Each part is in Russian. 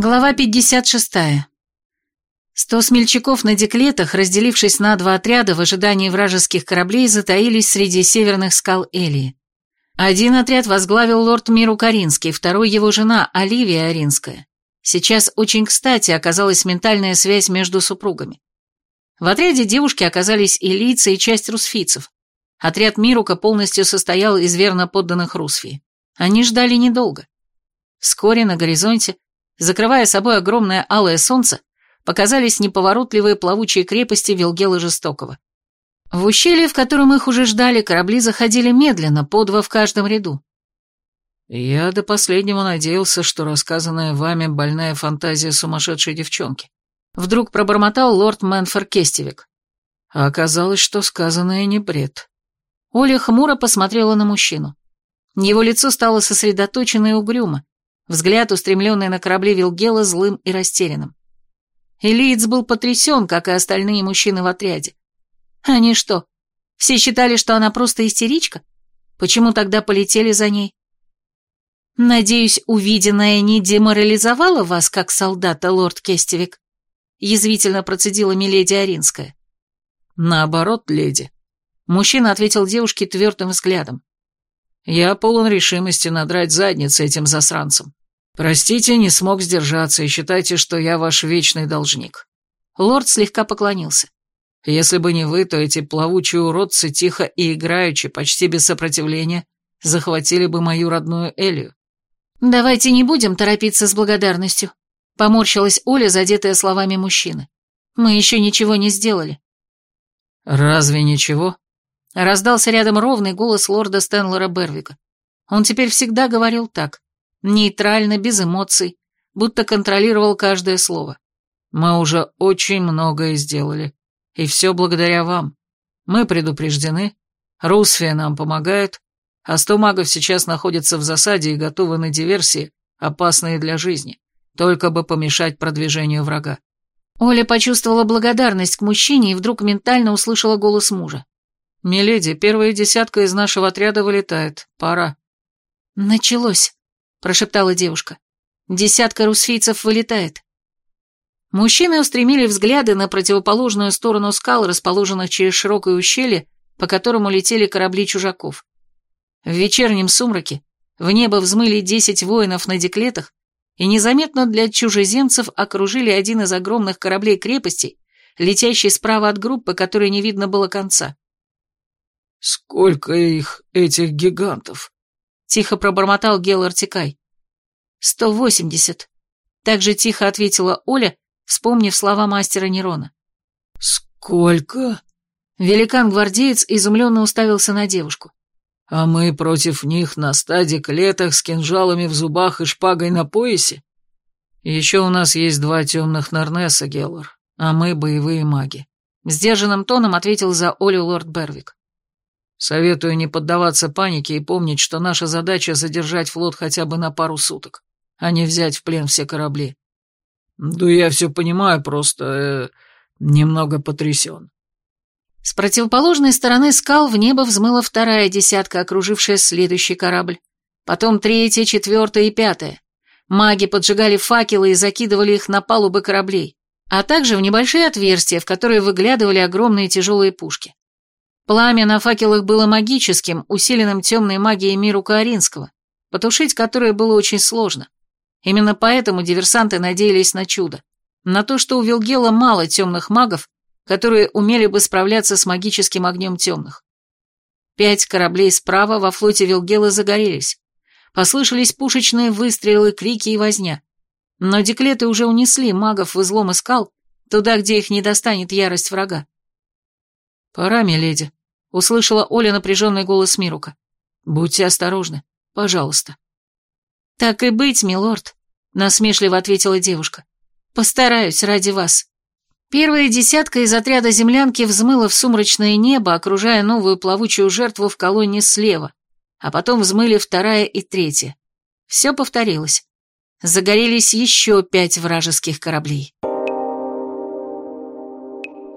Глава 56. Сто смельчаков на деклетах, разделившись на два отряда в ожидании вражеских кораблей, затаились среди северных скал Элии. Один отряд возглавил лорд Миру Каринский, второй его жена Оливия Аринская. Сейчас очень кстати оказалась ментальная связь между супругами. В отряде девушки оказались и лица, и часть русфийцев. Отряд Мирука полностью состоял из верно подданных Русфии. Они ждали недолго. Вскоре на горизонте Закрывая собой огромное алое солнце, показались неповоротливые плавучие крепости Вилгела Жестокого. В ущелье, в котором их уже ждали, корабли заходили медленно, по два в каждом ряду. «Я до последнего надеялся, что рассказанная вами больная фантазия сумасшедшей девчонки». Вдруг пробормотал лорд Мэнфор Кестевик. А оказалось, что сказанное не бред. Оля хмуро посмотрела на мужчину. Его лицо стало сосредоточено и угрюмо, взгляд, устремленный на корабли Вилгела, злым и растерянным. Элиец был потрясен, как и остальные мужчины в отряде. Они что, все считали, что она просто истеричка? Почему тогда полетели за ней? Надеюсь, увиденное не деморализовало вас, как солдата, лорд Кестевик? Язвительно процедила миледи Аринская. Наоборот, леди. Мужчина ответил девушке твердым взглядом. Я полон решимости надрать задницы этим засранцам. Простите, не смог сдержаться, и считайте, что я ваш вечный должник. Лорд слегка поклонился. Если бы не вы, то эти плавучие уродцы тихо и играючи, почти без сопротивления, захватили бы мою родную Элию. «Давайте не будем торопиться с благодарностью», — поморщилась Оля, задетая словами мужчины. «Мы еще ничего не сделали». «Разве ничего?» — раздался рядом ровный голос лорда Стэнлора Бервика. Он теперь всегда говорил так нейтрально, без эмоций, будто контролировал каждое слово. «Мы уже очень многое сделали, и все благодаря вам. Мы предупреждены, Русфия нам помогает, а сто магов сейчас находятся в засаде и готовы на диверсии, опасные для жизни, только бы помешать продвижению врага». Оля почувствовала благодарность к мужчине и вдруг ментально услышала голос мужа. «Миледи, первая десятка из нашего отряда вылетает. Пора». «Началось», — прошептала девушка. «Десятка русфийцев вылетает». Мужчины устремили взгляды на противоположную сторону скал, расположенных через широкое ущелье, по которому летели корабли чужаков. В вечернем сумраке в небо взмыли десять воинов на деклетах и незаметно для чужеземцев окружили один из огромных кораблей крепостей, летящий справа от группы, которой не видно было конца. «Сколько их, этих гигантов?» Тихо пробормотал Гел Артикай. «Сто восемьдесят», — так же тихо ответила Оля, вспомнив слова мастера Нерона. «Сколько?» Великан-гвардеец изумленно уставился на девушку. «А мы против них на стаде клетах с кинжалами в зубах и шпагой на поясе? Еще у нас есть два темных Нарнеса, Геллар, а мы боевые маги», — сдержанным тоном ответил за Олю лорд Бервик. Советую не поддаваться панике и помнить, что наша задача задержать флот хотя бы на пару суток, а не взять в плен все корабли. Да я все понимаю, просто э, немного потрясен. С противоположной стороны скал в небо взмыла вторая десятка, окружившая следующий корабль. Потом третья, четвертая и пятая. Маги поджигали факелы и закидывали их на палубы кораблей, а также в небольшие отверстия, в которые выглядывали огромные тяжелые пушки. Пламя на факелах было магическим, усиленным темной магией миру Кааринского, потушить которое было очень сложно. Именно поэтому диверсанты надеялись на чудо, на то, что у Вилгела мало темных магов, которые умели бы справляться с магическим огнем темных. Пять кораблей справа во флоте Вилгела загорелись. Послышались пушечные выстрелы, крики и возня. Но деклеты уже унесли магов в излом и скал, туда, где их не достанет ярость врага. «Пора, миледи», Услышала Оля напряженный голос Мирука. «Будьте осторожны, пожалуйста». «Так и быть, милорд», — насмешливо ответила девушка. «Постараюсь ради вас». Первая десятка из отряда землянки взмыла в сумрачное небо, окружая новую плавучую жертву в колонне слева, а потом взмыли вторая и третья. Все повторилось. Загорелись еще пять вражеских кораблей.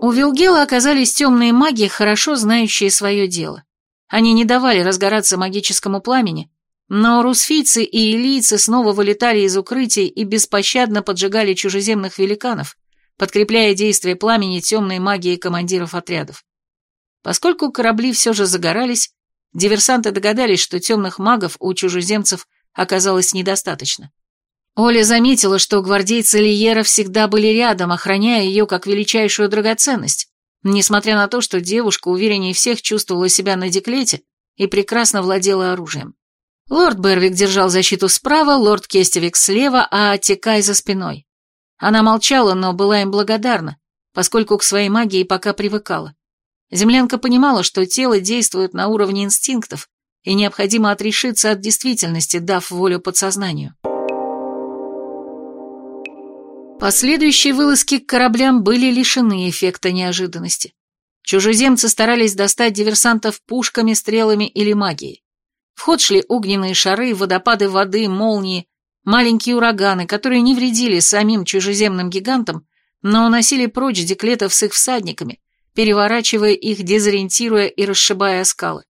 У Вилгела оказались темные маги, хорошо знающие свое дело. Они не давали разгораться магическому пламени, Но русфийцы и илийцы снова вылетали из укрытий и беспощадно поджигали чужеземных великанов, подкрепляя действия пламени темной магии командиров отрядов. Поскольку корабли все же загорались, диверсанты догадались, что темных магов у чужеземцев оказалось недостаточно. Оля заметила, что гвардейцы Лиера всегда были рядом, охраняя ее как величайшую драгоценность, несмотря на то, что девушка увереннее всех чувствовала себя на деклете и прекрасно владела оружием. Лорд Бервик держал защиту справа, лорд Кестевик слева, а Текай за спиной. Она молчала, но была им благодарна, поскольку к своей магии пока привыкала. Землянка понимала, что тело действует на уровне инстинктов, и необходимо отрешиться от действительности, дав волю подсознанию. Последующие вылазки к кораблям были лишены эффекта неожиданности. Чужеземцы старались достать диверсантов пушками, стрелами или магией. В ход шли огненные шары, водопады воды, молнии, маленькие ураганы, которые не вредили самим чужеземным гигантам, но уносили прочь деклетов с их всадниками, переворачивая их, дезориентируя и расшибая скалы.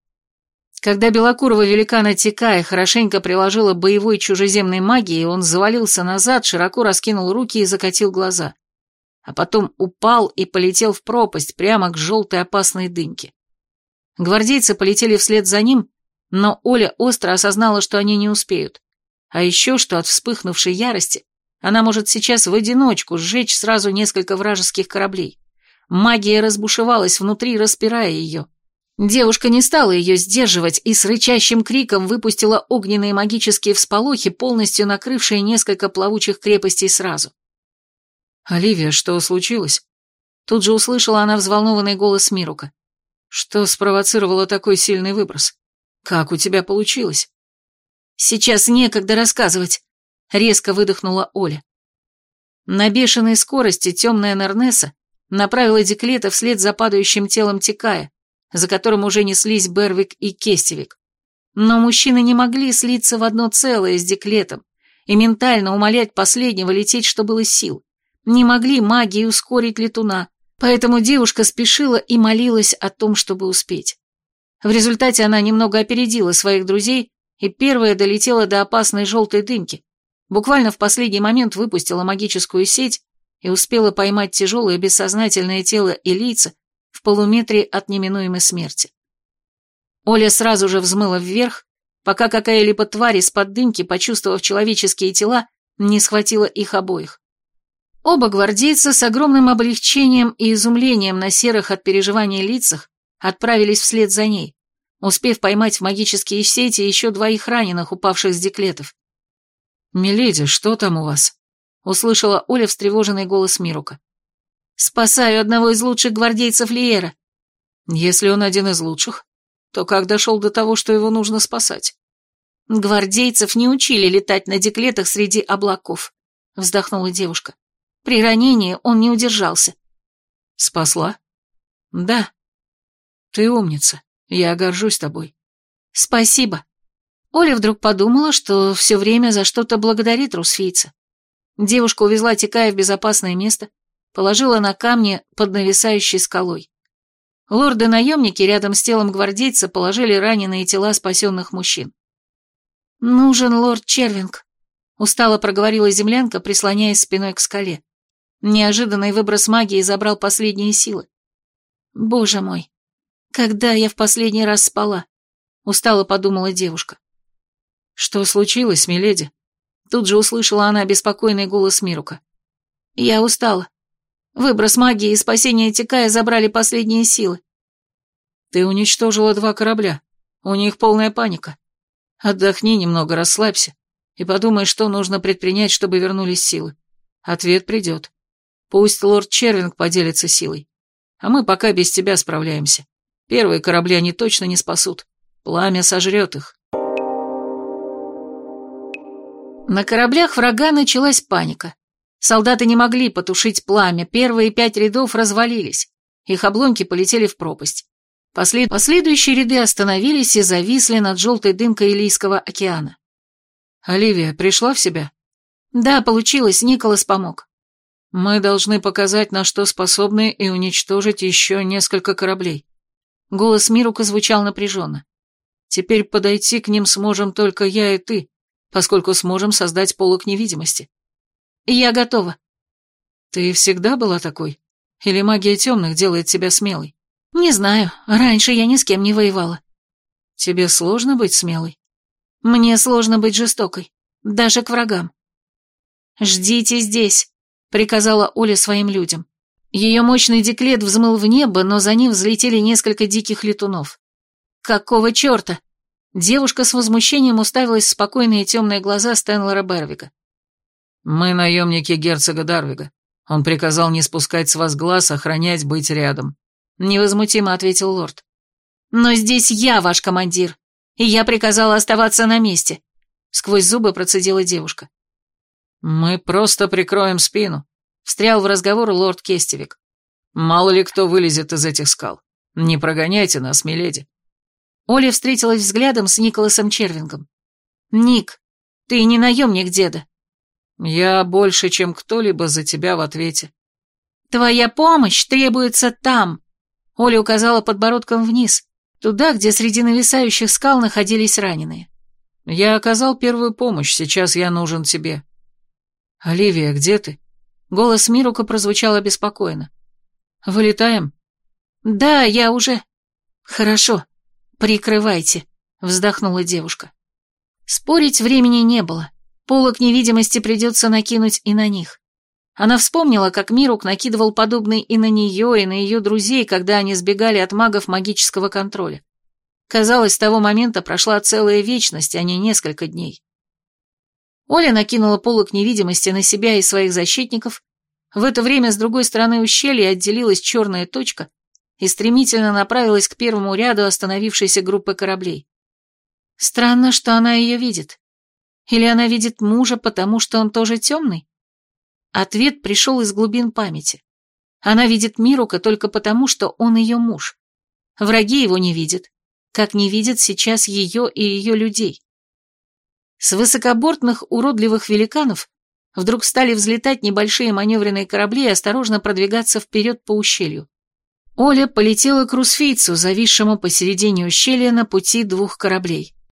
Когда белокурого великана Тикая хорошенько приложила боевой чужеземной магией, он завалился назад, широко раскинул руки и закатил глаза. А потом упал и полетел в пропасть прямо к желтой опасной дымке. Гвардейцы полетели вслед за ним, но Оля остро осознала, что они не успеют. А еще что от вспыхнувшей ярости она может сейчас в одиночку сжечь сразу несколько вражеских кораблей. Магия разбушевалась внутри, распирая ее. Девушка не стала ее сдерживать и с рычащим криком выпустила огненные магические всполохи, полностью накрывшие несколько плавучих крепостей сразу. «Оливия, что случилось?» Тут же услышала она взволнованный голос Мирука. «Что спровоцировало такой сильный выброс? Как у тебя получилось?» «Сейчас некогда рассказывать», — резко выдохнула Оля. На бешеной скорости темная Нернеса направила Деклета вслед за падающим телом Тикая, за которым уже неслись Бервик и Кестевик. Но мужчины не могли слиться в одно целое с Деклетом и ментально умолять последнего лететь, что было сил. Не могли магией ускорить летуна, поэтому девушка спешила и молилась о том, чтобы успеть. В результате она немного опередила своих друзей и первая долетела до опасной желтой дымки, буквально в последний момент выпустила магическую сеть и успела поймать тяжелое бессознательное тело Элийца, в полуметре от неминуемой смерти. Оля сразу же взмыла вверх, пока какая-либо тварь из-под дымки, почувствовав человеческие тела, не схватила их обоих. Оба гвардейца с огромным облегчением и изумлением на серых от переживания лицах отправились вслед за ней, успев поймать в магические сети еще двоих раненых, упавших с деклетов. «Миледи, что там у вас?» — услышала Оля встревоженный голос Мирука. Спасаю одного из лучших гвардейцев Лиера. Если он один из лучших, то как дошел до того, что его нужно спасать? Гвардейцев не учили летать на деклетах среди облаков, вздохнула девушка. При ранении он не удержался. Спасла? Да. Ты умница. Я горжусь тобой. Спасибо. Оля вдруг подумала, что все время за что-то благодарит русфийца. Девушка увезла Тикая в безопасное место, положила на камни под нависающей скалой. Лорды-наемники рядом с телом гвардейца положили раненые тела спасенных мужчин. «Нужен лорд Червинг», — устало проговорила землянка, прислоняясь спиной к скале. Неожиданный выброс магии забрал последние силы. «Боже мой, когда я в последний раз спала?» — устало подумала девушка. «Что случилось, миледи?» Тут же услышала она беспокойный голос Мирука. «Я устала. Выброс магии и спасение Тикая забрали последние силы. Ты уничтожила два корабля. У них полная паника. Отдохни немного, расслабься и подумай, что нужно предпринять, чтобы вернулись силы. Ответ придет. Пусть лорд Червинг поделится силой. А мы пока без тебя справляемся. Первые корабли они точно не спасут. Пламя сожрет их. На кораблях врага началась паника. Солдаты не могли потушить пламя, первые пять рядов развалились. Их обломки полетели в пропасть. Послед... Последующие ряды остановились и зависли над желтой дымкой Илийского океана. «Оливия пришла в себя?» «Да, получилось, Николас помог». «Мы должны показать, на что способны, и уничтожить еще несколько кораблей». Голос Мирука звучал напряженно. Теперь подойти к ним сможем только я и ты, поскольку сможем создать полок невидимости. Я готова. Ты всегда была такой? Или магия темных делает тебя смелой? Не знаю, раньше я ни с кем не воевала. Тебе сложно быть смелой? Мне сложно быть жестокой, даже к врагам. «Ждите здесь», — приказала Оля своим людям. Ее мощный деклет взмыл в небо, но за ним взлетели несколько диких летунов. «Какого черта?» Девушка с возмущением уставилась в спокойные темные глаза Стэнлора Бервига. «Мы наемники герцога Дарвига. Он приказал не спускать с вас глаз, охранять, быть рядом», — невозмутимо ответил лорд. «Но здесь я ваш командир, и я приказала оставаться на месте», — сквозь зубы процедила девушка. «Мы просто прикроем спину», — встрял в разговор лорд Кестевик. «Мало ли кто вылезет из этих скал. Не прогоняйте нас, миледи». Оля встретилась взглядом с Николасом Червингом. «Ник, ты не наемник деда». «Я больше, чем кто-либо за тебя в ответе». «Твоя помощь требуется там», — Оля указала подбородком вниз, туда, где среди нависающих скал находились раненые. «Я оказал первую помощь, сейчас я нужен тебе». «Оливия, где ты?» Голос Мирука прозвучал обеспокоенно. «Вылетаем?» «Да, я уже...» «Хорошо, прикрывайте», — вздохнула девушка. Спорить времени не было. Полок невидимости придется накинуть и на них. Она вспомнила, как Мирук накидывал подобный и на нее, и на ее друзей, когда они сбегали от магов магического контроля. Казалось, с того момента прошла целая вечность, а не несколько дней. Оля накинула полок невидимости на себя и своих защитников. В это время с другой стороны ущелья отделилась черная точка и стремительно направилась к первому ряду остановившейся группы кораблей. Странно, что она ее видит. Или она видит мужа, потому что он тоже темный? Ответ пришел из глубин памяти. Она видит Мирука только потому, что он ее муж. Враги его не видят, как не видят сейчас ее и ее людей. С высокобортных уродливых великанов вдруг стали взлетать небольшие маневренные корабли и осторожно продвигаться вперед по ущелью. Оля полетела к Русфийцу, зависшему посередине ущелья на пути двух кораблей.